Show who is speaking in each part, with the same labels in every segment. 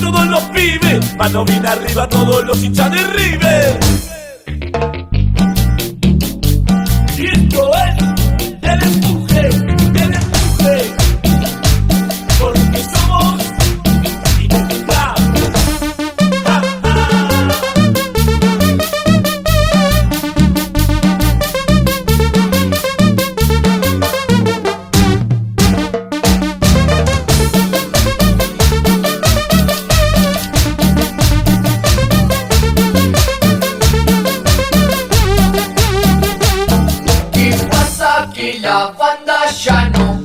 Speaker 1: todos los pibes, mano bien arriba todos los hinchas de River.
Speaker 2: Banda
Speaker 1: Channel.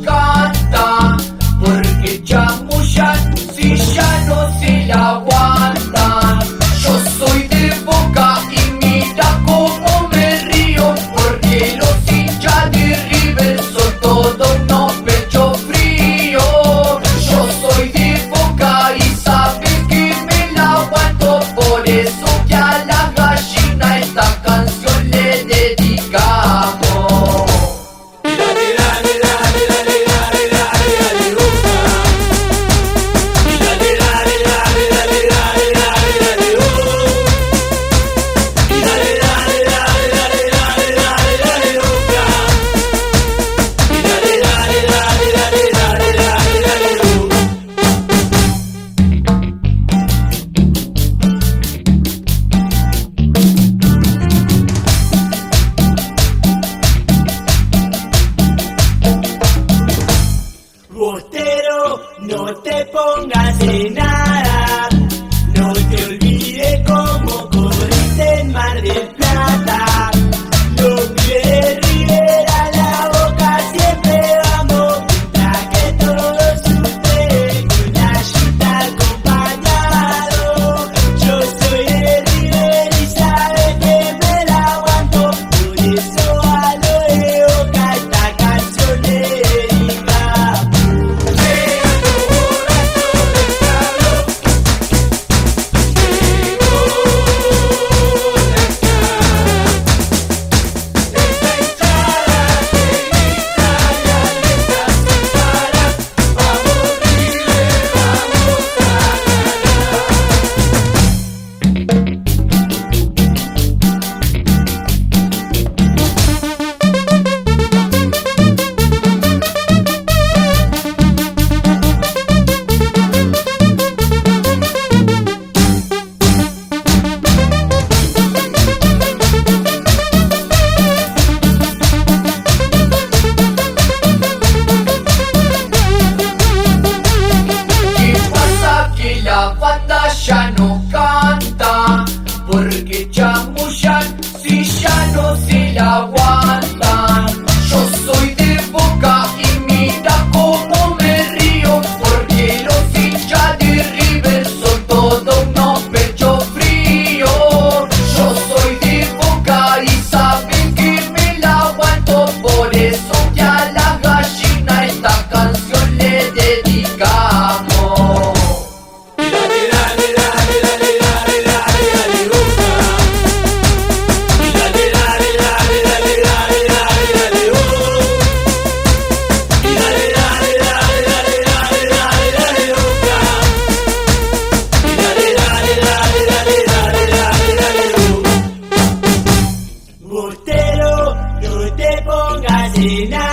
Speaker 1: pongas en nada. Martina.